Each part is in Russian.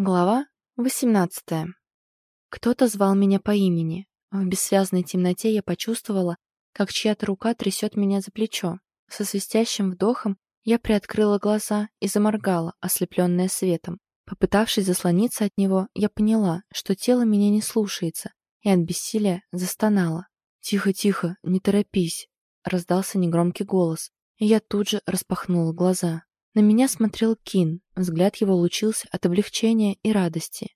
Глава 18. Кто-то звал меня по имени. В бессвязной темноте я почувствовала, как чья-то рука трясет меня за плечо. Со свистящим вдохом я приоткрыла глаза и заморгала, ослепленная светом. Попытавшись заслониться от него, я поняла, что тело меня не слушается, и от бессилия застонала. «Тихо, тихо, не торопись», — раздался негромкий голос, и я тут же распахнула глаза. На меня смотрел Кин, взгляд его лучился от облегчения и радости.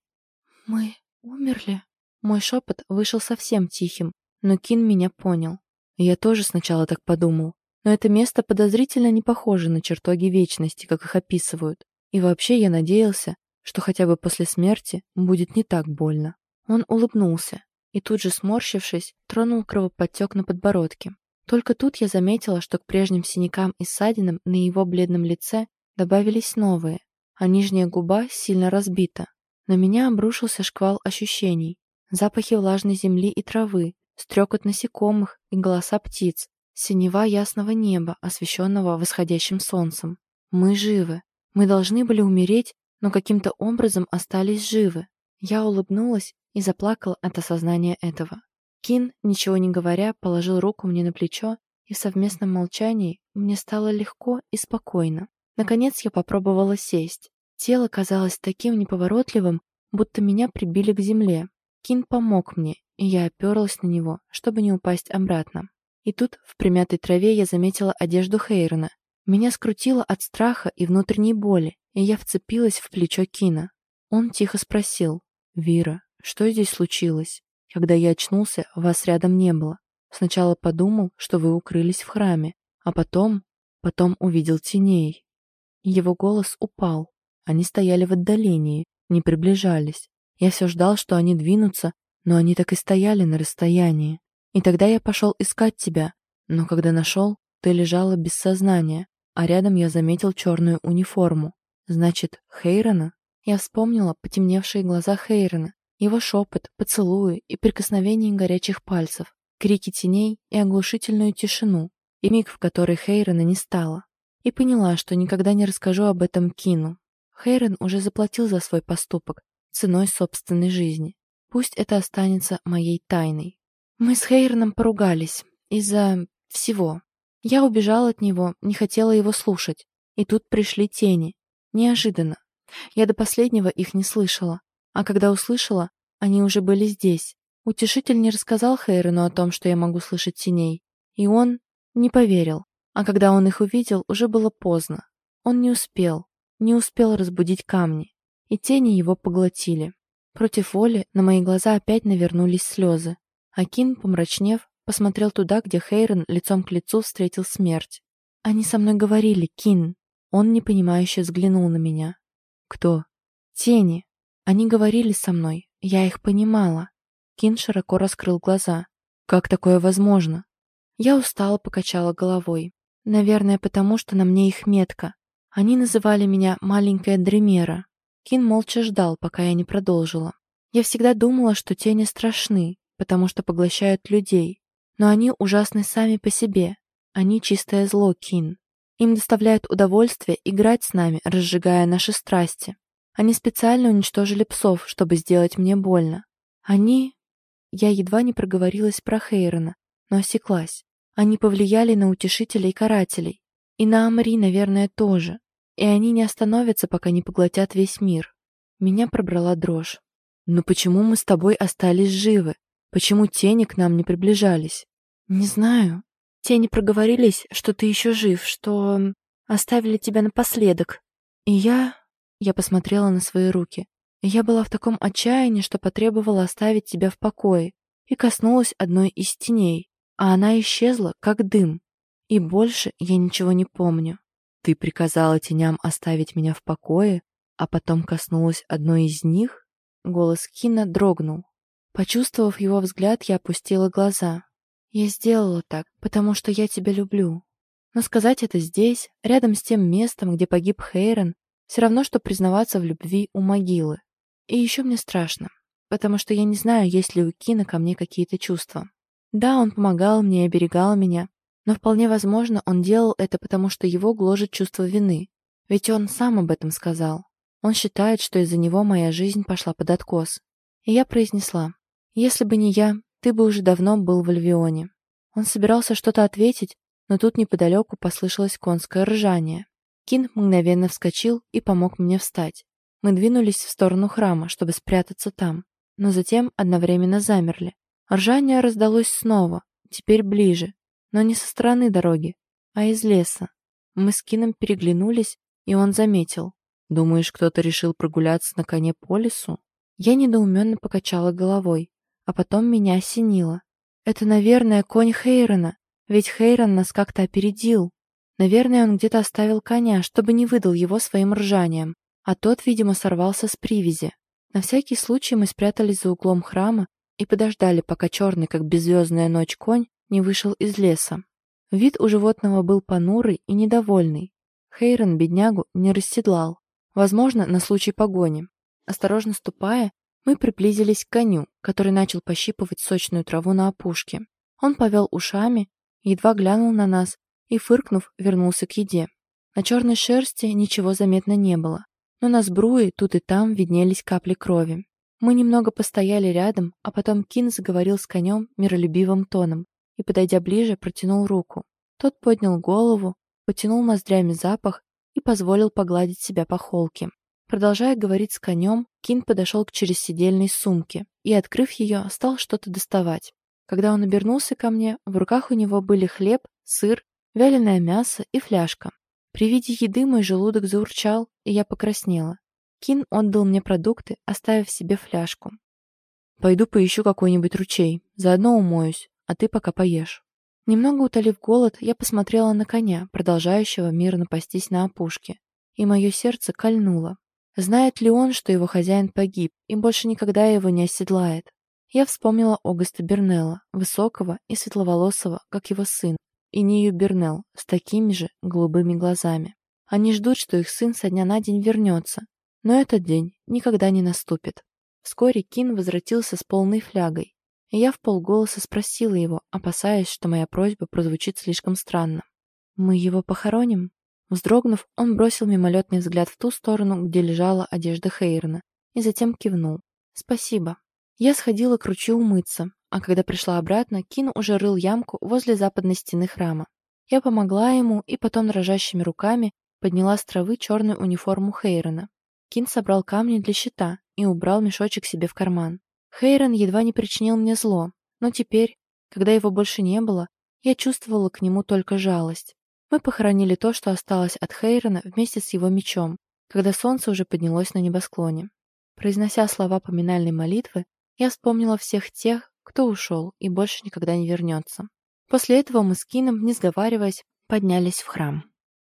«Мы умерли?» Мой шепот вышел совсем тихим, но Кин меня понял. Я тоже сначала так подумал, но это место подозрительно не похоже на чертоги вечности, как их описывают. И вообще я надеялся, что хотя бы после смерти будет не так больно. Он улыбнулся и тут же, сморщившись, тронул кровоподтек на подбородке. Только тут я заметила, что к прежним синякам и ссадинам на его бледном лице добавились новые, а нижняя губа сильно разбита. На меня обрушился шквал ощущений. Запахи влажной земли и травы, стрекот насекомых и голоса птиц, синева ясного неба, освещенного восходящим солнцем. Мы живы. Мы должны были умереть, но каким-то образом остались живы. Я улыбнулась и заплакала от осознания этого. Кин, ничего не говоря, положил руку мне на плечо, и в совместном молчании мне стало легко и спокойно. Наконец я попробовала сесть. Тело казалось таким неповоротливым, будто меня прибили к земле. Кин помог мне, и я оперлась на него, чтобы не упасть обратно. И тут, в примятой траве, я заметила одежду Хейрона. Меня скрутило от страха и внутренней боли, и я вцепилась в плечо Кина. Он тихо спросил, «Вира, что здесь случилось?» Когда я очнулся, вас рядом не было. Сначала подумал, что вы укрылись в храме, а потом... потом увидел теней. Его голос упал. Они стояли в отдалении, не приближались. Я все ждал, что они двинутся, но они так и стояли на расстоянии. И тогда я пошел искать тебя, но когда нашел, ты лежала без сознания, а рядом я заметил черную униформу. Значит, Хейрона? Я вспомнила потемневшие глаза Хейрона, его шепот, поцелуи и прикосновение горячих пальцев, крики теней и оглушительную тишину, и миг, в который Хейрена не стало. И поняла, что никогда не расскажу об этом Кину. Хейрен уже заплатил за свой поступок, ценой собственной жизни. Пусть это останется моей тайной. Мы с Хейреном поругались. Из-за всего. Я убежала от него, не хотела его слушать. И тут пришли тени. Неожиданно. Я до последнего их не слышала. А когда услышала, они уже были здесь. Утешитель не рассказал Хейрену о том, что я могу слышать теней. И он не поверил. А когда он их увидел, уже было поздно. Он не успел. Не успел разбудить камни. И тени его поглотили. Против воли на мои глаза опять навернулись слезы. Акин, помрачнев, посмотрел туда, где Хейрен лицом к лицу встретил смерть. «Они со мной говорили, Кин». Он непонимающе взглянул на меня. «Кто?» «Тени. Они говорили со мной, я их понимала. Кин широко раскрыл глаза. Как такое возможно? Я устало покачала головой. Наверное, потому что на мне их метка. Они называли меня «маленькая Дремера». Кин молча ждал, пока я не продолжила. Я всегда думала, что тени страшны, потому что поглощают людей. Но они ужасны сами по себе. Они чистое зло, Кин. Им доставляет удовольствие играть с нами, разжигая наши страсти. Они специально уничтожили псов, чтобы сделать мне больно. Они... Я едва не проговорилась про Хейрона, но осеклась. Они повлияли на утешителей и карателей. И на Амри, наверное, тоже. И они не остановятся, пока не поглотят весь мир. Меня пробрала дрожь. «Но почему мы с тобой остались живы? Почему тени к нам не приближались?» «Не знаю. Тени проговорились, что ты еще жив, что оставили тебя напоследок. И я я посмотрела на свои руки. Я была в таком отчаянии, что потребовала оставить тебя в покое, и коснулась одной из теней, а она исчезла, как дым. И больше я ничего не помню. Ты приказала теням оставить меня в покое, а потом коснулась одной из них? Голос Кина дрогнул. Почувствовав его взгляд, я опустила глаза. Я сделала так, потому что я тебя люблю. Но сказать это здесь, рядом с тем местом, где погиб Хейрон, все равно, что признаваться в любви у могилы. И еще мне страшно, потому что я не знаю, есть ли у Кина ко мне какие-то чувства. Да, он помогал мне и оберегал меня, но вполне возможно, он делал это потому, что его гложет чувство вины. Ведь он сам об этом сказал. Он считает, что из-за него моя жизнь пошла под откос. И я произнесла, «Если бы не я, ты бы уже давно был в Альвионе». Он собирался что-то ответить, но тут неподалеку послышалось конское ржание. Кин мгновенно вскочил и помог мне встать. Мы двинулись в сторону храма, чтобы спрятаться там, но затем одновременно замерли. Ржание раздалось снова, теперь ближе, но не со стороны дороги, а из леса. Мы с Кином переглянулись, и он заметил. «Думаешь, кто-то решил прогуляться на коне по лесу?» Я недоуменно покачала головой, а потом меня осенило. «Это, наверное, конь Хейрона, ведь Хейрон нас как-то опередил. Наверное, он где-то оставил коня, чтобы не выдал его своим ржанием, а тот, видимо, сорвался с привязи. На всякий случай мы спрятались за углом храма и подождали, пока черный, как беззвездная ночь, конь не вышел из леса. Вид у животного был понурый и недовольный. Хейрон беднягу не расседлал. Возможно, на случай погони. Осторожно ступая, мы приблизились к коню, который начал пощипывать сочную траву на опушке. Он повел ушами, едва глянул на нас и, фыркнув, вернулся к еде. На черной шерсти ничего заметно не было, но на сбруе тут и там виднелись капли крови. Мы немного постояли рядом, а потом Кин заговорил с конем миролюбивым тоном и, подойдя ближе, протянул руку. Тот поднял голову, потянул ноздрями запах и позволил погладить себя по холке. Продолжая говорить с конем, Кин подошел к чересидельной сумке и, открыв ее, стал что-то доставать. Когда он обернулся ко мне, в руках у него были хлеб, сыр, вяленое мясо и фляжка. При виде еды мой желудок заурчал, и я покраснела. Кин отдал мне продукты, оставив себе фляжку. «Пойду поищу какой-нибудь ручей, заодно умоюсь, а ты пока поешь». Немного утолив голод, я посмотрела на коня, продолжающего мирно пастись на опушке, и мое сердце кольнуло. Знает ли он, что его хозяин погиб, и больше никогда его не оседлает? Я вспомнила Огуста Бернелла, высокого и светловолосого, как его сын, и Нию Бернелл, с такими же голубыми глазами. Они ждут, что их сын со дня на день вернется, но этот день никогда не наступит. Вскоре Кин возвратился с полной флягой, и я в полголоса спросила его, опасаясь, что моя просьба прозвучит слишком странно. «Мы его похороним?» Вздрогнув, он бросил мимолетный взгляд в ту сторону, где лежала одежда Хейрона, и затем кивнул. «Спасибо». Я сходила к ручью умыться, а когда пришла обратно, Кин уже рыл ямку возле западной стены храма. Я помогла ему и потом дрожащими руками подняла с травы черную униформу Хейрона. Кин собрал камни для щита и убрал мешочек себе в карман. Хейрон едва не причинил мне зло, но теперь, когда его больше не было, я чувствовала к нему только жалость. Мы похоронили то, что осталось от Хейрона вместе с его мечом, когда солнце уже поднялось на небосклоне. Произнося слова поминальной молитвы, я вспомнила всех тех, кто ушел и больше никогда не вернется. После этого мы с Кином, не сговариваясь, поднялись в храм.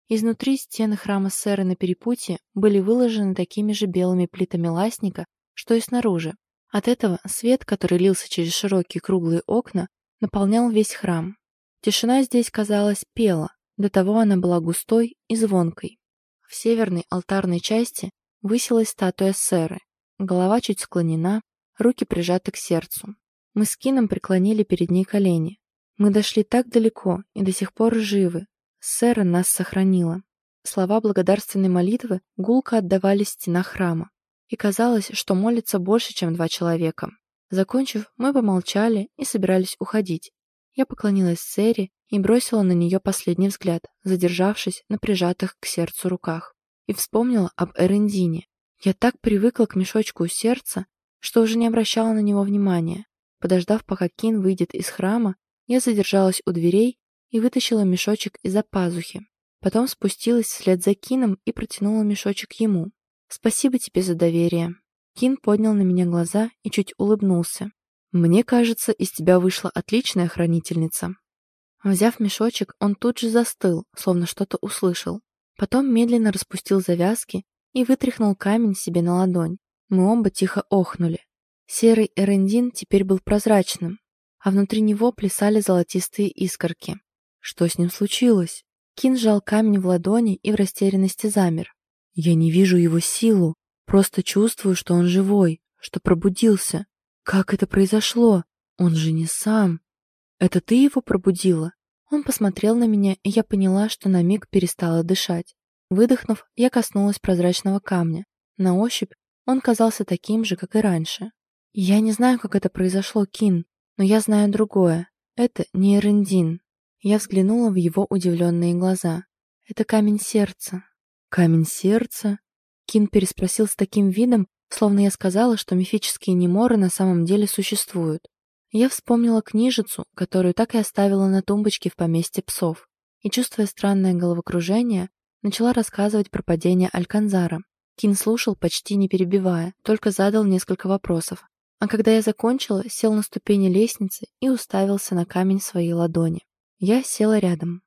Изнутри стены храма Сэры на перепутье были выложены такими же белыми плитами ластника, что и снаружи, от этого свет, который лился через широкие круглые окна, наполнял весь храм. Тишина здесь, казалось, пела, до того она была густой и звонкой. В северной алтарной части высилась статуя Сэры. Голова чуть склонена, руки прижаты к сердцу. Мы с Кином преклонили перед ней колени. Мы дошли так далеко и до сих пор живы. Сэра нас сохранила. Слова благодарственной молитвы гулко отдавались в храма и казалось, что молится больше, чем два человека. Закончив, мы помолчали и собирались уходить. Я поклонилась Сэри и бросила на нее последний взгляд, задержавшись на прижатых к сердцу руках. И вспомнила об Эрендине. Я так привыкла к мешочку у сердца, что уже не обращала на него внимания. Подождав, пока Кин выйдет из храма, я задержалась у дверей и вытащила мешочек из-за пазухи. Потом спустилась вслед за Кином и протянула мешочек ему. «Спасибо тебе за доверие». Кин поднял на меня глаза и чуть улыбнулся. «Мне кажется, из тебя вышла отличная хранительница». Взяв мешочек, он тут же застыл, словно что-то услышал. Потом медленно распустил завязки и вытряхнул камень себе на ладонь. Мы оба тихо охнули. Серый эрендин теперь был прозрачным, а внутри него плясали золотистые искорки. Что с ним случилось? Кин сжал камень в ладони и в растерянности замер. Я не вижу его силу, просто чувствую, что он живой, что пробудился. Как это произошло? Он же не сам. Это ты его пробудила? Он посмотрел на меня, и я поняла, что на миг перестала дышать. Выдохнув, я коснулась прозрачного камня. На ощупь он казался таким же, как и раньше. Я не знаю, как это произошло, Кин, но я знаю другое. Это не Эрендин. Я взглянула в его удивленные глаза. Это камень сердца. Камень сердца? Кин переспросил с таким видом, словно я сказала, что мифические неморы на самом деле существуют. Я вспомнила книжицу, которую так и оставила на тумбочке в поместье псов, и, чувствуя странное головокружение, начала рассказывать про падение Альканзара. Кин слушал, почти не перебивая, только задал несколько вопросов. А когда я закончила, сел на ступени лестницы и уставился на камень своей ладони. Я села рядом.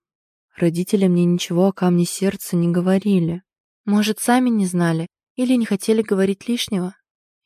Родители мне ничего о камне сердца не говорили. Может, сами не знали или не хотели говорить лишнего?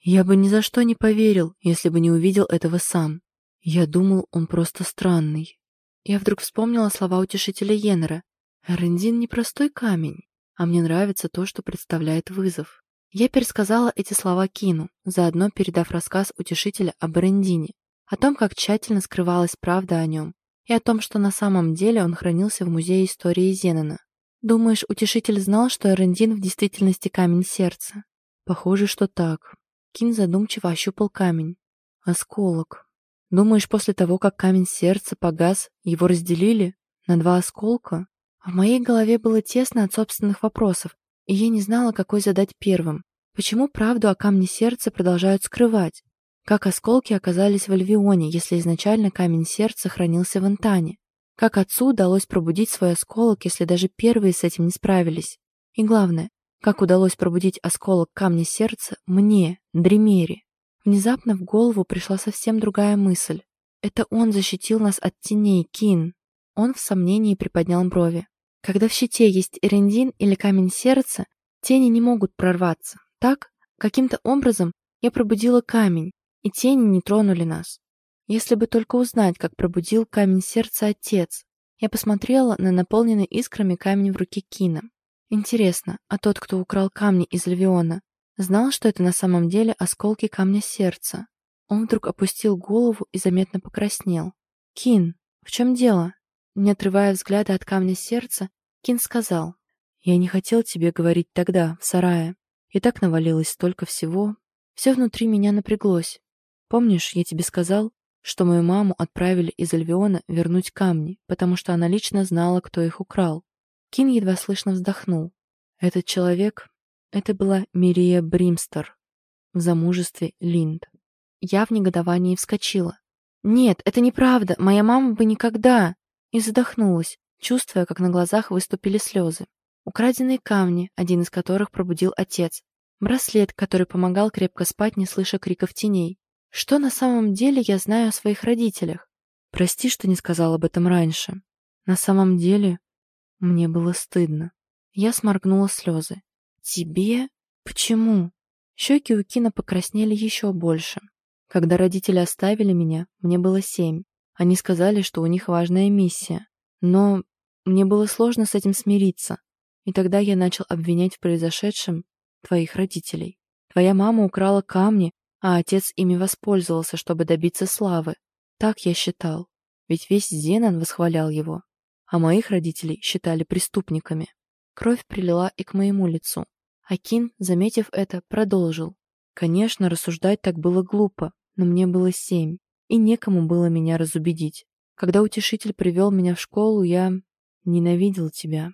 Я бы ни за что не поверил, если бы не увидел этого сам. Я думал, он просто странный. Я вдруг вспомнила слова утешителя Йеннера. «Рендин — непростой камень, а мне нравится то, что представляет вызов». Я пересказала эти слова Кину, заодно передав рассказ утешителя об Рендине, о том, как тщательно скрывалась правда о нем, и о том, что на самом деле он хранился в Музее истории Зенена. «Думаешь, утешитель знал, что Эрендин в действительности камень сердца?» «Похоже, что так». Кин задумчиво ощупал камень. «Осколок. Думаешь, после того, как камень сердца погас, его разделили на два осколка? В моей голове было тесно от собственных вопросов, и я не знала, какой задать первым. Почему правду о камне сердца продолжают скрывать? Как осколки оказались в Альвионе, если изначально камень сердца хранился в Интане? Как отцу удалось пробудить свой осколок, если даже первые с этим не справились? И главное, как удалось пробудить осколок камня сердца мне, Дремере? Внезапно в голову пришла совсем другая мысль. Это он защитил нас от теней, Кин. Он в сомнении приподнял брови. Когда в щите есть эрендин или камень сердца, тени не могут прорваться. Так, каким-то образом я пробудила камень, и тени не тронули нас. Если бы только узнать, как пробудил камень сердца отец. Я посмотрела на наполненный искрами камень в руке Кина. Интересно, а тот, кто украл камни из Левиона, Знал, что это на самом деле осколки камня сердца. Он вдруг опустил голову и заметно покраснел. «Кин, в чем дело?» Не отрывая взгляда от камня сердца, Кин сказал. «Я не хотел тебе говорить тогда, в сарае. И так навалилось столько всего. Все внутри меня напряглось. Помнишь, я тебе сказал, что мою маму отправили из Альвиона вернуть камни, потому что она лично знала, кто их украл?» Кин едва слышно вздохнул. «Этот человек это была Мирия Бримстер в замужестве Линд. Я в негодовании вскочила. «Нет, это неправда, моя мама бы никогда!» И задохнулась, чувствуя, как на глазах выступили слезы. Украденные камни, один из которых пробудил отец. Браслет, который помогал крепко спать, не слыша криков теней. Что на самом деле я знаю о своих родителях? Прости, что не сказал об этом раньше. На самом деле, мне было стыдно. Я сморгнула слезы. «Тебе? Почему?» Щеки у Кина покраснели еще больше. Когда родители оставили меня, мне было семь. Они сказали, что у них важная миссия. Но мне было сложно с этим смириться. И тогда я начал обвинять в произошедшем твоих родителей. Твоя мама украла камни, а отец ими воспользовался, чтобы добиться славы. Так я считал. Ведь весь Зенон восхвалял его. А моих родителей считали преступниками. Кровь прилила и к моему лицу. Акин, заметив это, продолжил. Конечно, рассуждать так было глупо, но мне было семь, и некому было меня разубедить. Когда утешитель привел меня в школу, я ненавидел тебя.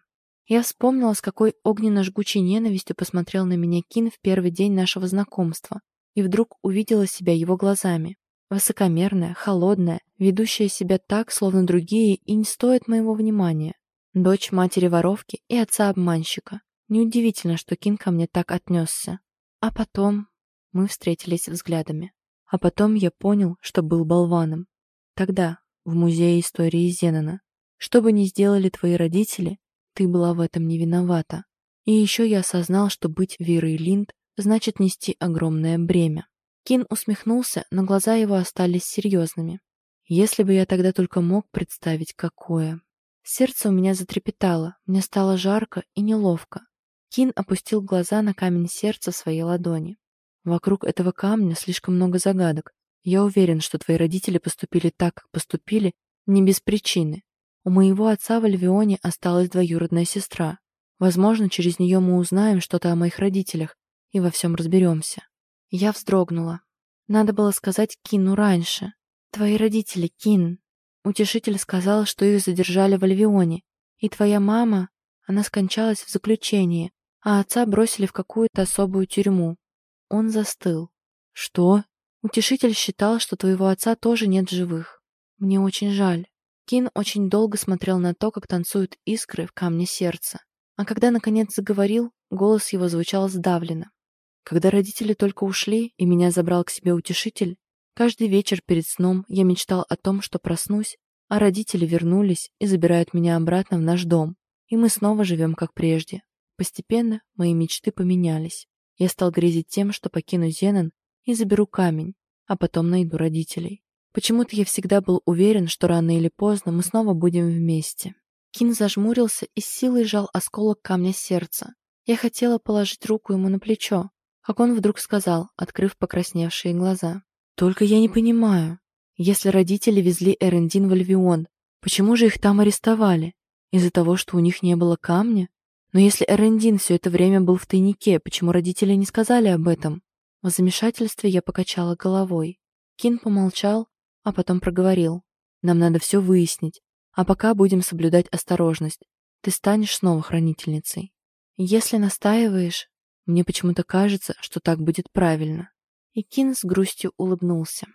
Я вспомнила, с какой огненно-жгучей ненавистью посмотрел на меня Кин в первый день нашего знакомства, и вдруг увидела себя его глазами. Высокомерная, холодная, ведущая себя так, словно другие и не стоит моего внимания. Дочь матери-воровки и отца-обманщика. Неудивительно, что Кин ко мне так отнесся. А потом мы встретились взглядами. А потом я понял, что был болваном. Тогда, в Музее истории Зенона. Что бы ни сделали твои родители, ты была в этом не виновата. И еще я осознал, что быть Верой Линд значит нести огромное бремя. Кин усмехнулся, но глаза его остались серьезными. Если бы я тогда только мог представить, какое. Сердце у меня затрепетало, мне стало жарко и неловко. Кин опустил глаза на камень сердца своей ладони. «Вокруг этого камня слишком много загадок. Я уверен, что твои родители поступили так, как поступили, не без причины. У моего отца в Альвионе осталась двоюродная сестра. Возможно, через нее мы узнаем что-то о моих родителях, и во всем разберемся. Я вздрогнула. Надо было сказать Кину раньше. Твои родители, Кин. Утешитель сказал, что их задержали в Альвионе. И твоя мама, она скончалась в заключении, а отца бросили в какую-то особую тюрьму. Он застыл. Что? Утешитель считал, что твоего отца тоже нет живых. Мне очень жаль. Кин очень долго смотрел на то, как танцуют искры в камне сердца. А когда, наконец, заговорил, голос его звучал сдавленно. Когда родители только ушли, и меня забрал к себе утешитель, каждый вечер перед сном я мечтал о том, что проснусь, а родители вернулись и забирают меня обратно в наш дом, и мы снова живем как прежде. Постепенно мои мечты поменялись. Я стал грезить тем, что покину Зенон и заберу камень, а потом найду родителей. Почему-то я всегда был уверен, что рано или поздно мы снова будем вместе. Кин зажмурился и силой сжал осколок камня сердца. Я хотела положить руку ему на плечо, как он вдруг сказал, открыв покрасневшие глаза. «Только я не понимаю. Если родители везли Эрендин в Альвион, почему же их там арестовали? Из-за того, что у них не было камня? Но если Эрендин все это время был в тайнике, почему родители не сказали об этом? В замешательстве я покачала головой. Кин помолчал, а потом проговорил. Нам надо все выяснить, а пока будем соблюдать осторожность. Ты станешь снова хранительницей. Если настаиваешь, мне почему-то кажется, что так будет правильно. И Кин с грустью улыбнулся.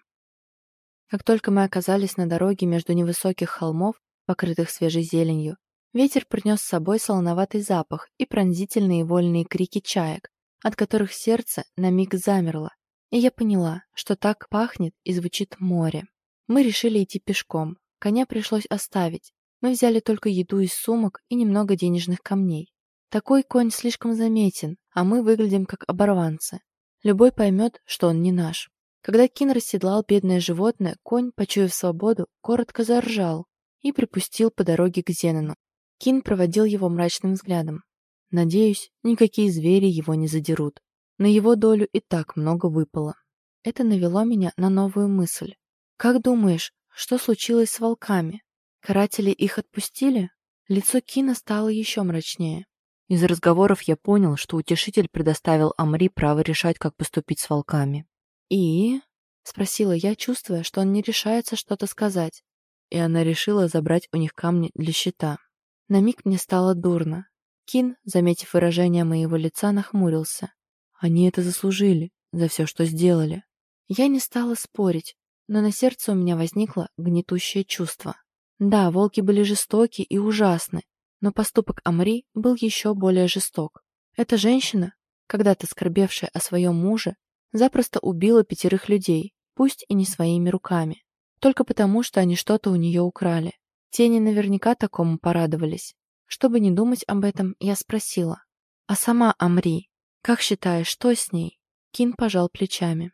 Как только мы оказались на дороге между невысоких холмов, покрытых свежей зеленью, Ветер принес с собой солоноватый запах и пронзительные вольные крики чаек, от которых сердце на миг замерло, и я поняла, что так пахнет и звучит море. Мы решили идти пешком, коня пришлось оставить. Мы взяли только еду из сумок и немного денежных камней. Такой конь слишком заметен, а мы выглядим как оборванцы. Любой поймет, что он не наш. Когда Кин расседлал бедное животное, конь, почуяв свободу, коротко заржал и припустил по дороге к Зенону. Кин проводил его мрачным взглядом. Надеюсь, никакие звери его не задерут. На его долю и так много выпало. Это навело меня на новую мысль. Как думаешь, что случилось с волками? Каратели их отпустили? Лицо Кина стало еще мрачнее. Из разговоров я понял, что утешитель предоставил Амри право решать, как поступить с волками. «И?» — спросила я, чувствуя, что он не решается что-то сказать. И она решила забрать у них камни для щита. На миг мне стало дурно. Кин, заметив выражение моего лица, нахмурился. Они это заслужили, за все, что сделали. Я не стала спорить, но на сердце у меня возникло гнетущее чувство. Да, волки были жестоки и ужасны, но поступок Амри был еще более жесток. Эта женщина, когда-то скорбевшая о своем муже, запросто убила пятерых людей, пусть и не своими руками, только потому, что они что-то у нее украли. Тени наверняка такому порадовались. Чтобы не думать об этом, я спросила. «А сама Амри, как считаешь, что с ней?» Кин пожал плечами.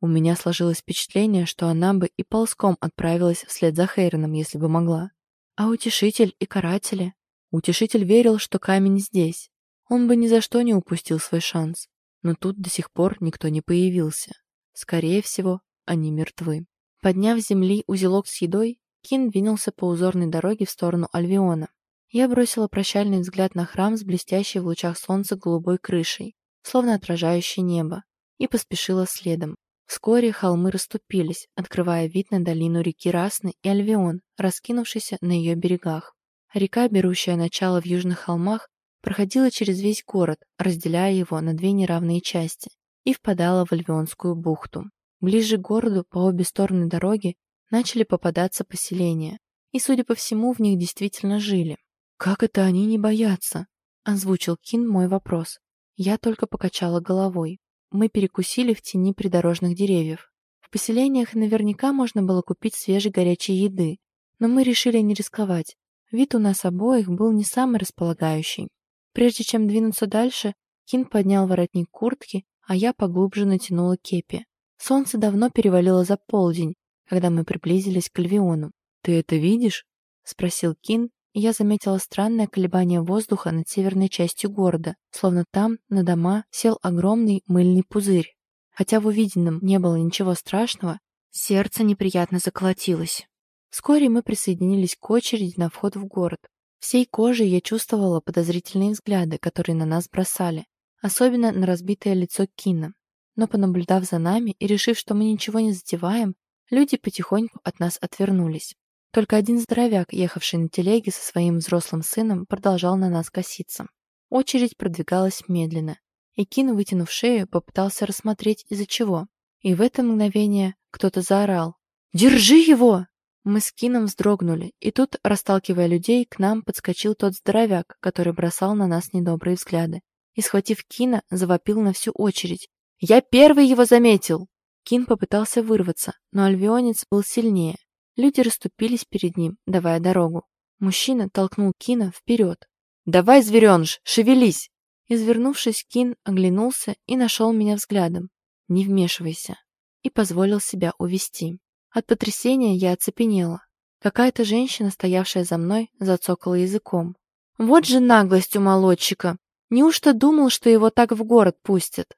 У меня сложилось впечатление, что она бы и ползком отправилась вслед за Хейроном, если бы могла. А утешитель и каратели? Утешитель верил, что камень здесь. Он бы ни за что не упустил свой шанс. Но тут до сих пор никто не появился. Скорее всего, они мертвы. Подняв с земли узелок с едой, Кин двинулся по узорной дороге в сторону Альвиона. Я бросила прощальный взгляд на храм с блестящей в лучах солнца голубой крышей, словно отражающей небо, и поспешила следом. Вскоре холмы расступились, открывая вид на долину реки Расны и Альвион, раскинувшийся на ее берегах. Река, берущая начало в южных холмах, проходила через весь город, разделяя его на две неравные части, и впадала в Альвионскую бухту. Ближе к городу, по обе стороны дороги, начали попадаться поселения, и, судя по всему, в них действительно жили. «Как это они не боятся?» — озвучил Кин мой вопрос. Я только покачала головой. Мы перекусили в тени придорожных деревьев. В поселениях наверняка можно было купить свежей горячей еды, но мы решили не рисковать. Вид у нас обоих был не самый располагающий. Прежде чем двинуться дальше, Кин поднял воротник куртки, а я поглубже натянула кепи. Солнце давно перевалило за полдень, когда мы приблизились к Альвиону. «Ты это видишь?» — спросил Кин, и я заметила странное колебание воздуха над северной частью города, словно там, на дома, сел огромный мыльный пузырь. Хотя в увиденном не было ничего страшного, сердце неприятно заколотилось. Вскоре мы присоединились к очереди на вход в город. Всей кожей я чувствовала подозрительные взгляды, которые на нас бросали. особенно на разбитое лицо Кина. Но понаблюдав за нами и решив, что мы ничего не затеваем, люди потихоньку от нас отвернулись. Только один здоровяк, ехавший на телеге со своим взрослым сыном, продолжал на нас коситься. Очередь продвигалась медленно, и Кин, вытянув шею, попытался рассмотреть, из-за чего. И в это мгновение кто-то заорал. «Держи его!» Мы с Кином вздрогнули, и тут, расталкивая людей, к нам подскочил тот здоровяк, который бросал на нас недобрые взгляды. И, схватив Кина, завопил на всю очередь. «Я первый его заметил!» Кин попытался вырваться, но альвионец был сильнее. Люди расступились перед ним, давая дорогу. Мужчина толкнул Кина вперед. «Давай, звереныш, шевелись!» Извернувшись, Кин оглянулся и нашел меня взглядом. «Не вмешивайся!» И позволил себя увести. От потрясения я оцепенела. Какая-то женщина, стоявшая за мной, зацокала языком. «Вот же наглость у молодчика! Неужто думал, что его так в город пустят?»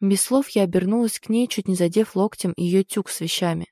Без слов я обернулась к ней, чуть не задев локтем ее тюк с вещами.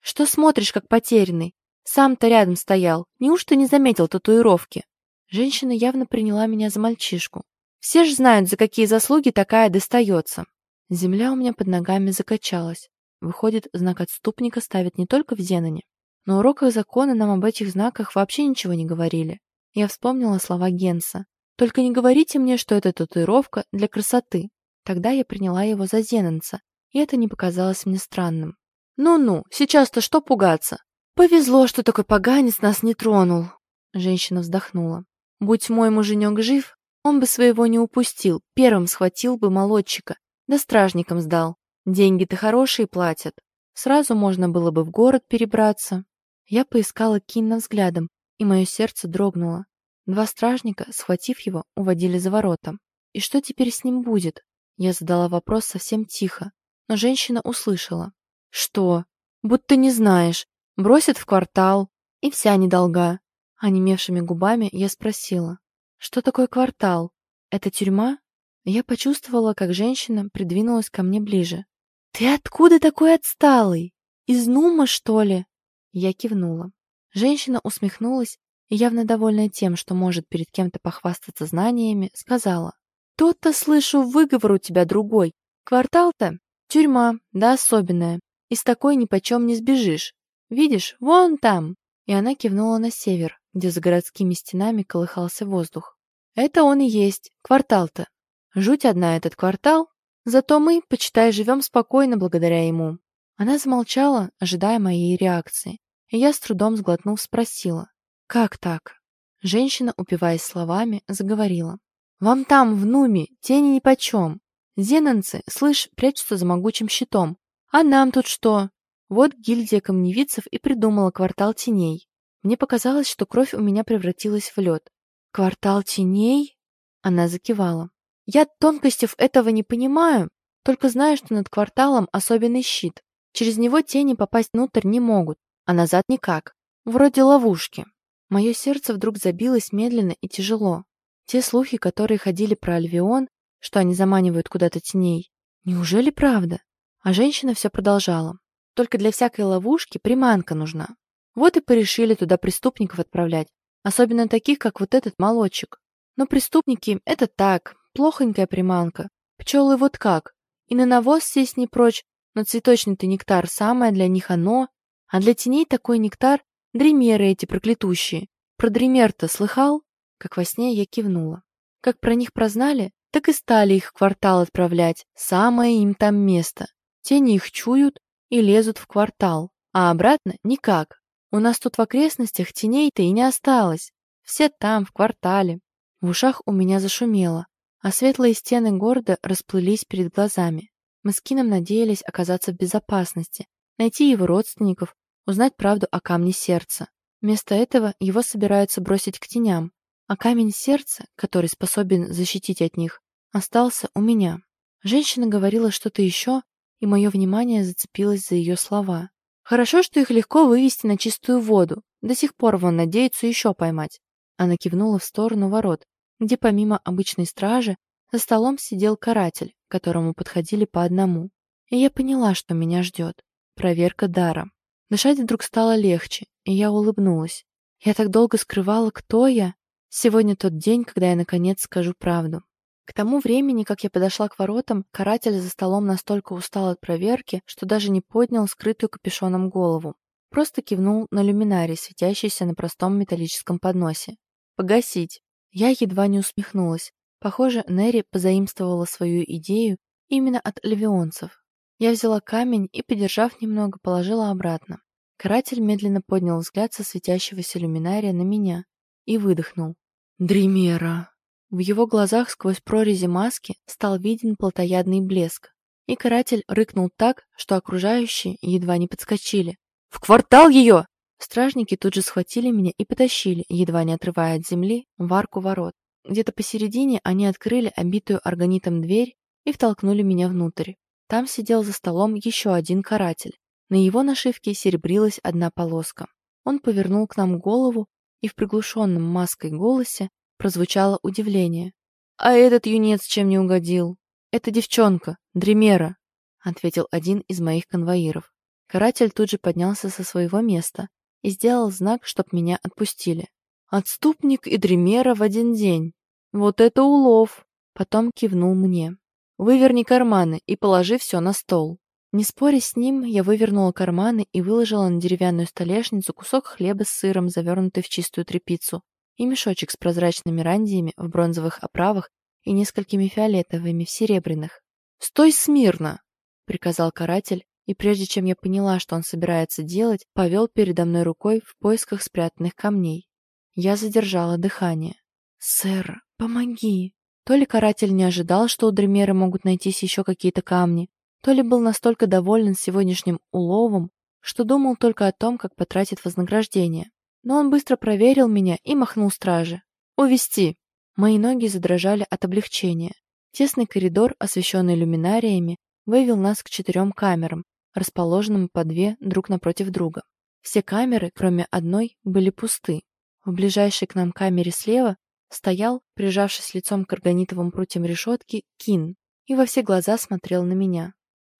«Что смотришь, как потерянный? Сам-то рядом стоял. Неужто не заметил татуировки?» Женщина явно приняла меня за мальчишку. Все ж знают, за какие заслуги такая достается. Земля у меня под ногами закачалась. Выходит, знак отступника ставят не только в Зеноне. На уроках закона нам об этих знаках вообще ничего не говорили. Я вспомнила слова Генса. «Только не говорите мне, что это татуировка для красоты». Тогда я приняла его за зенонца, и это не показалось мне странным. «Ну-ну, сейчас-то что пугаться? Повезло, что такой поганец нас не тронул». Женщина вздохнула. «Будь мой муженек жив, он бы своего не упустил, первым схватил бы молодчика, да стражникам сдал. Деньги-то хорошие платят. Сразу можно было бы в город перебраться. Я поискала Кинна взглядом, и мое сердце дрогнуло. Два стражника, схватив его, уводили за ворота. И что теперь с ним будет? Я задала вопрос совсем тихо, но женщина услышала. Что? Будто не знаешь. Бросят в квартал, и вся недолга. Онемевшими губами я спросила. Что такое квартал? Это тюрьма? Я почувствовала, как женщина придвинулась ко мне ближе. «Ты откуда такой отсталый? Из Нума, что ли?» Я кивнула. Женщина усмехнулась явно довольная тем, что может перед кем-то похвастаться знаниями, сказала. «Тот-то, слышу, выговор у тебя другой. Квартал-то? Тюрьма, да особенная. Из такой ни почем не сбежишь. Видишь, вон там!» И она кивнула на север, где за городскими стенами колыхался воздух. «Это он и есть, квартал-то. Жуть одна этот квартал, Зато мы, почитай, живем спокойно благодаря ему». Она замолчала, ожидая моей реакции, и я с трудом сглотнув спросила. «Как так?» Женщина, упиваясь словами, заговорила. «Вам там, в Нуме, тени нипочем. Зенонцы, слышь, прячутся за могучим щитом. А нам тут что?» Вот гильдия камневицев и придумала квартал теней. Мне показалось, что кровь у меня превратилась в лед. «Квартал теней?» Она закивала. Я тонкостей этого не понимаю, только знаю, что над кварталом особенный щит. Через него тени попасть внутрь не могут, а назад никак. Вроде ловушки. Мое сердце вдруг забилось медленно и тяжело. Те слухи, которые ходили про Альвион, что они заманивают куда-то теней, неужели правда? А женщина все продолжала. Только для всякой ловушки приманка нужна. Вот и порешили туда преступников отправлять, особенно таких, как вот этот молодчик. Но преступники — это так, Плохонькая приманка. Пчелы вот как. И на навоз сесть не прочь, но цветочный-то нектар самое для них оно. А для теней такой нектар — дремеры эти проклятущие. Про дремер-то слыхал? Как во сне я кивнула. Как про них прознали, так и стали их в квартал отправлять. Самое им там место. Тени их чуют и лезут в квартал. А обратно никак. У нас тут в окрестностях теней-то и не осталось. Все там, в квартале. В ушах у меня зашумело а светлые стены города расплылись перед глазами. Мы с Кином надеялись оказаться в безопасности, найти его родственников, узнать правду о камне сердца. Вместо этого его собираются бросить к теням, а камень сердца, который способен защитить от них, остался у меня. Женщина говорила что-то еще, и мое внимание зацепилось за ее слова. Хорошо, что их легко вывести на чистую воду. До сих пор вон надеются еще поймать. Она кивнула в сторону ворот, где помимо обычной стражи за столом сидел каратель, к которому подходили по одному. И я поняла, что меня ждет. Проверка дара. Дышать вдруг стало легче, и я улыбнулась. Я так долго скрывала, кто я. Сегодня тот день, когда я наконец скажу правду. К тому времени, как я подошла к воротам, каратель за столом настолько устал от проверки, что даже не поднял скрытую капюшоном голову. Просто кивнул на люминарий, светящийся на простом металлическом подносе. «Погасить!» Я едва не усмехнулась. Похоже, Нерри позаимствовала свою идею именно от левионцев. Я взяла камень и, подержав немного, положила обратно. Каратель медленно поднял взгляд со светящегося люминария на меня и выдохнул. «Дримера!» В его глазах сквозь прорези маски стал виден плотоядный блеск, и каратель рыкнул так, что окружающие едва не подскочили. «В квартал ее!» Стражники тут же схватили меня и потащили, едва не отрывая от земли, в арку ворот. Где-то посередине они открыли обитую органитом дверь и втолкнули меня внутрь. Там сидел за столом еще один каратель. На его нашивке серебрилась одна полоска. Он повернул к нам голову, и в приглушенном маской голосе прозвучало удивление. «А этот юнец чем не угодил?» «Это девчонка, Дремера», — ответил один из моих конвоиров. Каратель тут же поднялся со своего места и сделал знак, чтоб меня отпустили. «Отступник и Дремера в один день. Вот это улов!» Потом кивнул мне. «Выверни карманы и положи все на стол». Не споря с ним, я вывернула карманы и выложила на деревянную столешницу кусок хлеба с сыром, завернутый в чистую тряпицу, и мешочек с прозрачными рандиями в бронзовых оправах и несколькими фиолетовыми в серебряных. «Стой смирно!» — приказал каратель, и прежде чем я поняла, что он собирается делать, повел передо мной рукой в поисках спрятанных камней. Я задержала дыхание. «Сэр, помоги!» То ли каратель не ожидал, что у Дремера могут найтись еще какие-то камни, то ли был настолько доволен сегодняшним уловом, что думал только о том, как потратит вознаграждение. Но он быстро проверил меня и махнул страже. «Увести!» Мои ноги задрожали от облегчения. Тесный коридор, освещенный люминариями, вывел нас к четырем камерам, расположенным по две друг напротив друга. Все камеры, кроме одной, были пусты. В ближайшей к нам камере слева стоял, прижавшись лицом к органитовым прутьям решетки, Кин и во все глаза смотрел на меня.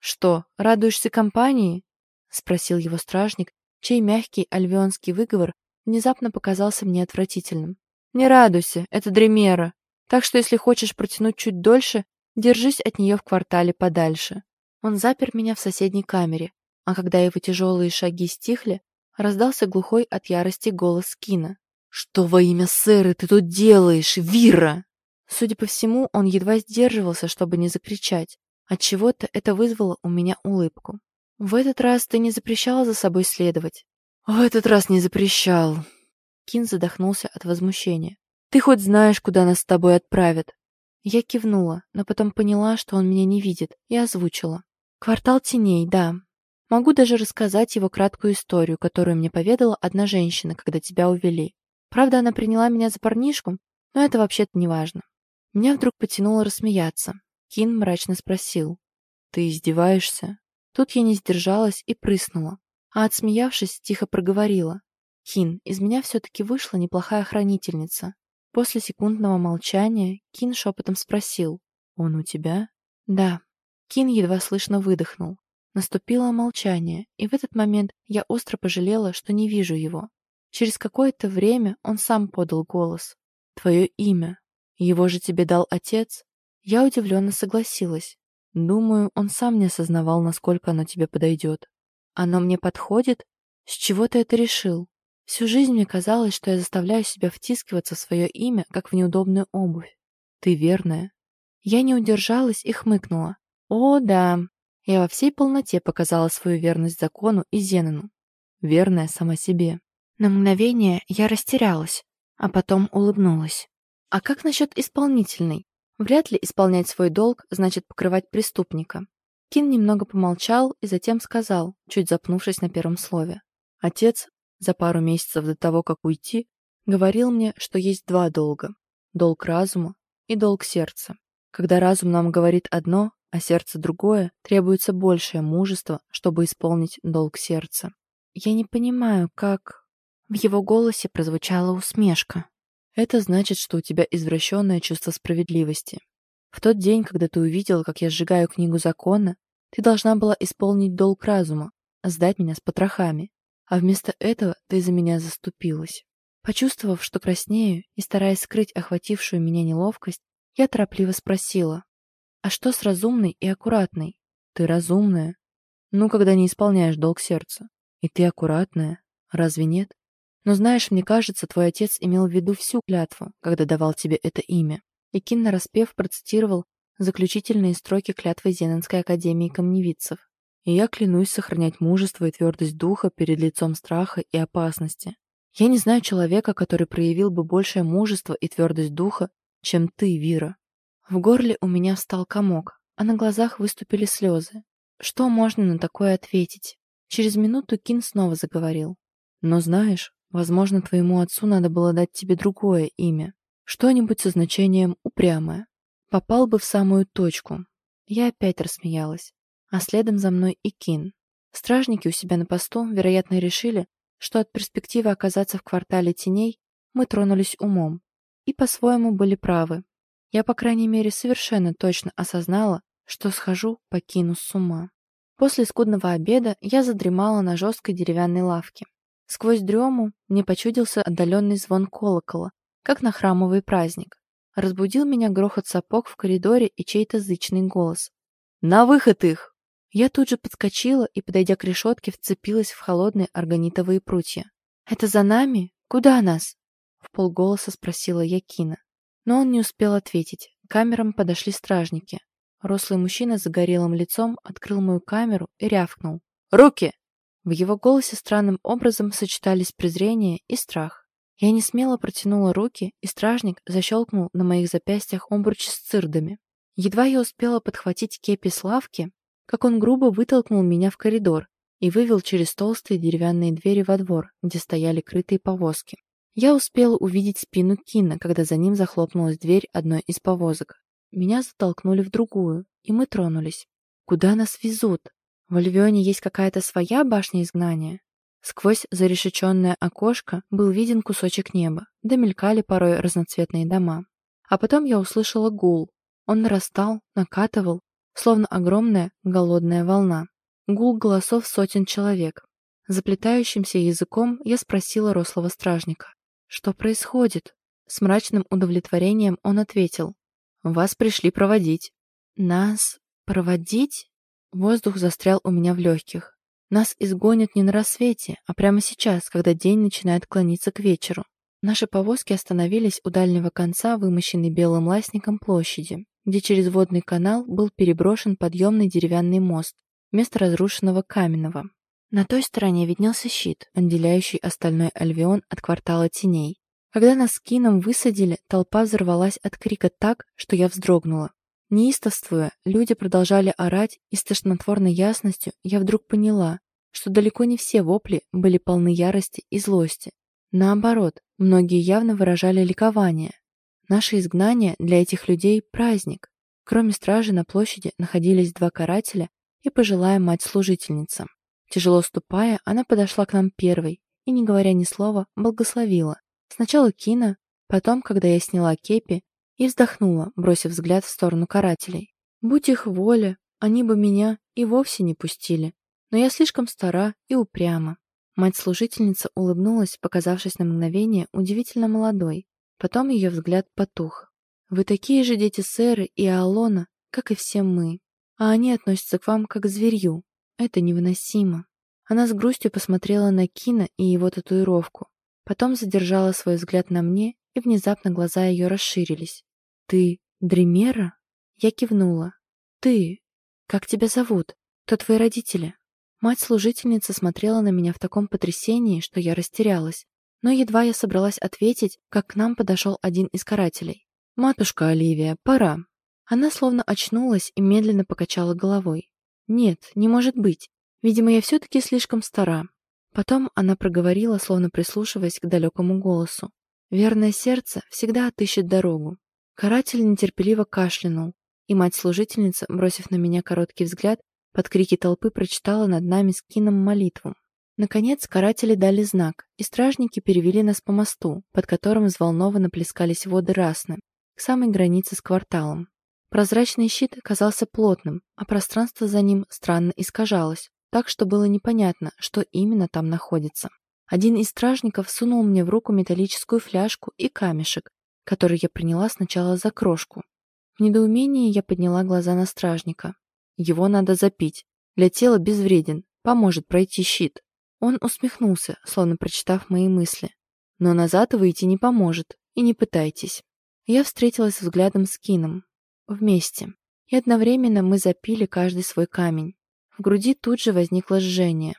«Что, радуешься компании?» — спросил его стражник, чей мягкий альвионский выговор внезапно показался мне отвратительным. «Не радуйся, это Дремера, так что если хочешь протянуть чуть дольше, держись от нее в квартале подальше». Он запер меня в соседней камере, а когда его тяжелые шаги стихли, раздался глухой от ярости голос Кина. «Что во имя сэра ты тут делаешь, Вира?» Судя по всему, он едва сдерживался, чтобы не закричать. Отчего-то это вызвало у меня улыбку. «В этот раз ты не запрещала за собой следовать?» «В этот раз не запрещал». Кин задохнулся от возмущения. «Ты хоть знаешь, куда нас с тобой отправят?» Я кивнула, но потом поняла, что он меня не видит, и озвучила. Квартал теней, да. Могу даже рассказать его краткую историю, которую мне поведала одна женщина, когда тебя увели. Правда, она приняла меня за парнишку, но это вообще-то не важно. Меня вдруг потянуло рассмеяться. Кин мрачно спросил. «Ты издеваешься?» Тут я не сдержалась и прыснула, а отсмеявшись, тихо проговорила. «Кин, из меня все-таки вышла неплохая хранительница». После секундного молчания Кин шепотом спросил. «Он у тебя?» «Да», Кин едва слышно выдохнул. Наступило молчание, и в этот момент я остро пожалела, что не вижу его. Через какое-то время он сам подал голос. «Твое имя. Его же тебе дал отец?» Я удивленно согласилась. Думаю, он сам не осознавал, насколько оно тебе подойдет. Оно мне подходит? С чего ты это решил? Всю жизнь мне казалось, что я заставляю себя втискиваться в свое имя, как в неудобную обувь. Ты верная. Я не удержалась и хмыкнула. О, да, я во всей полноте показала свою верность закону и Зенану. Верная сама себе. На мгновение я растерялась, а потом улыбнулась. А как насчет исполнительной? Вряд ли исполнять свой долг значит покрывать преступника. Кин немного помолчал и затем сказал, чуть запнувшись на первом слове. Отец, за пару месяцев до того, как уйти, говорил мне, что есть два долга. Долг разума и долг сердца. Когда разум нам говорит одно, а сердце другое, требуется большее мужество, чтобы исполнить долг сердца. Я не понимаю, как... В его голосе прозвучала усмешка. Это значит, что у тебя извращенное чувство справедливости. В тот день, когда ты увидела, как я сжигаю книгу закона, ты должна была исполнить долг разума, сдать меня с потрохами. А вместо этого ты за меня заступилась. Почувствовав, что краснею, и стараясь скрыть охватившую меня неловкость, я торопливо спросила. «А что с разумной и аккуратной?» «Ты разумная. Ну, когда не исполняешь долг сердца. И ты аккуратная. Разве нет? Но знаешь, мне кажется, твой отец имел в виду всю клятву, когда давал тебе это имя». И Кин нараспев процитировал заключительные строки клятвы Зенонской академии камневицев. «И я клянусь сохранять мужество и твердость духа перед лицом страха и опасности. Я не знаю человека, который проявил бы большее мужество и твердость духа, чем ты, Вира. В горле у меня встал комок, а на глазах выступили слезы. Что можно на такое ответить? Через минуту Кин снова заговорил. Но знаешь, возможно, твоему отцу надо было дать тебе другое имя. Что-нибудь со значением «упрямое». Попал бы в самую точку. Я опять рассмеялась. А следом за мной и Кин. Стражники у себя на посту, вероятно, решили, что от перспективы оказаться в квартале теней мы тронулись умом. И по-своему были правы. Я, по крайней мере, совершенно точно осознала, что схожу, покину с ума. После скудного обеда я задремала на жесткой деревянной лавке. Сквозь дрему мне почудился отдаленный звон колокола, как на храмовый праздник. Разбудил меня грохот сапог в коридоре и чей-то зычный голос. «На выход их!» Я тут же подскочила и, подойдя к решетке, вцепилась в холодные органитовые прутья. «Это за нами? Куда нас?» В полголоса спросила я Кина. Но он не успел ответить. К камерам подошли стражники. Рослый мужчина с загорелым лицом открыл мою камеру и рявкнул. «Руки!» В его голосе странным образом сочетались презрение и страх. Я не смело протянула руки, и стражник защелкнул на моих запястьях обруч с цирдами. Едва я успела подхватить кепи с лавки, как он грубо вытолкнул меня в коридор и вывел через толстые деревянные двери во двор, где стояли крытые повозки. Я успела увидеть спину Кина, когда за ним захлопнулась дверь одной из повозок. Меня затолкнули в другую, и мы тронулись. Куда нас везут? В Альвионе есть какая-то своя башня изгнания? Сквозь зарешеченное окошко был виден кусочек неба, да мелькали порой разноцветные дома. А потом я услышала гул. Он нарастал, накатывал, словно огромная голодная волна. Гул голосов сотен человек. Заплетающимся языком я спросила рослого стражника. «Что происходит?» С мрачным удовлетворением он ответил. «Вас пришли проводить». «Нас проводить?» Воздух застрял у меня в легких. Нас изгонят не на рассвете, а прямо сейчас, когда день начинает клониться к вечеру. Наши повозки остановились у дальнего конца, вымощенной белым ластником площади, где через водный канал был переброшен подъемный деревянный мост вместо разрушенного каменного. На той стороне виднелся щит, отделяющий остальной Альвион от квартала теней. Когда нас с Кином высадили, толпа взорвалась от крика так, что я вздрогнула. Неистовствуя, люди продолжали орать, и с тошнотворной ясностью я вдруг поняла, что далеко не все вопли были полны ярости и злости. Наоборот, многие явно выражали ликование. Наше изгнание для этих людей – праздник. Кроме стражи на площади находились два карателя и пожилая мать-служительница. Тяжело ступая, она подошла к нам первой и, не говоря ни слова, благословила. Сначала Кина, потом, когда я сняла кепи, и вздохнула, бросив взгляд в сторону карателей. Будь их воля, они бы меня и вовсе не пустили. Но я слишком стара и упряма. Мать-служительница улыбнулась, показавшись на мгновение удивительно молодой. Потом ее взгляд потух. «Вы такие же дети Сэры и Алона, как и все мы. А они относятся к вам как к зверью. Это невыносимо». Она с грустью посмотрела на Кина и его татуировку. Потом задержала свой взгляд на мне, и внезапно глаза ее расширились. «Ты Дремера?» Я кивнула. «Ты? Как тебя зовут? Кто твои родители?» Мать-служительница смотрела на меня в таком потрясении, что я растерялась. Но едва я собралась ответить, как к нам подошел один из карателей. «Матушка Оливия, пора». Она словно очнулась и медленно покачала головой. «Нет, не может быть. Видимо, я все-таки слишком стара». Потом она проговорила, словно прислушиваясь к далекому голосу. «Верное сердце всегда отыщет дорогу». Каратель нетерпеливо кашлянул, и мать-служительница, бросив на меня короткий взгляд, под крики толпы прочитала над нами с кином молитву. Наконец, каратели дали знак, и стражники перевели нас по мосту, под которым взволнованно плескались воды Расны, к самой границе с кварталом. Прозрачный щит оказался плотным, а пространство за ним странно искажалось, так что было непонятно, что именно там находится. Один из стражников сунул мне в руку металлическую фляжку и камешек, который я приняла сначала за крошку. В недоумении я подняла глаза на стражника. Его надо запить. Для тела безвреден, поможет пройти щит. Он усмехнулся, словно прочитав мои мысли. Но назад выйти не поможет, и не пытайтесь. Я встретилась взглядом с Кином. Вместе. И одновременно мы запили каждый свой камень. В груди тут же возникло жжение.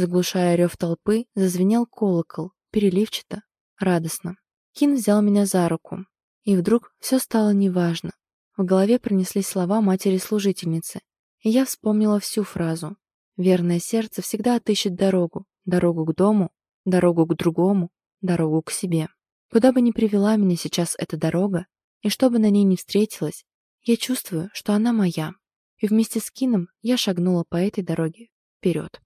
Заглушая рев толпы, зазвенел колокол, переливчато, радостно. Кин взял меня за руку. И вдруг все стало неважно. В голове пронеслись слова матери-служительницы, и я вспомнила всю фразу. Верное сердце всегда отыщет дорогу, дорогу к дому, дорогу к другому, дорогу к себе. Куда бы ни привела меня сейчас эта дорога, и что бы на ней ни встретилось, я чувствую, что она моя. И вместе с Кином я шагнула по этой дороге вперед.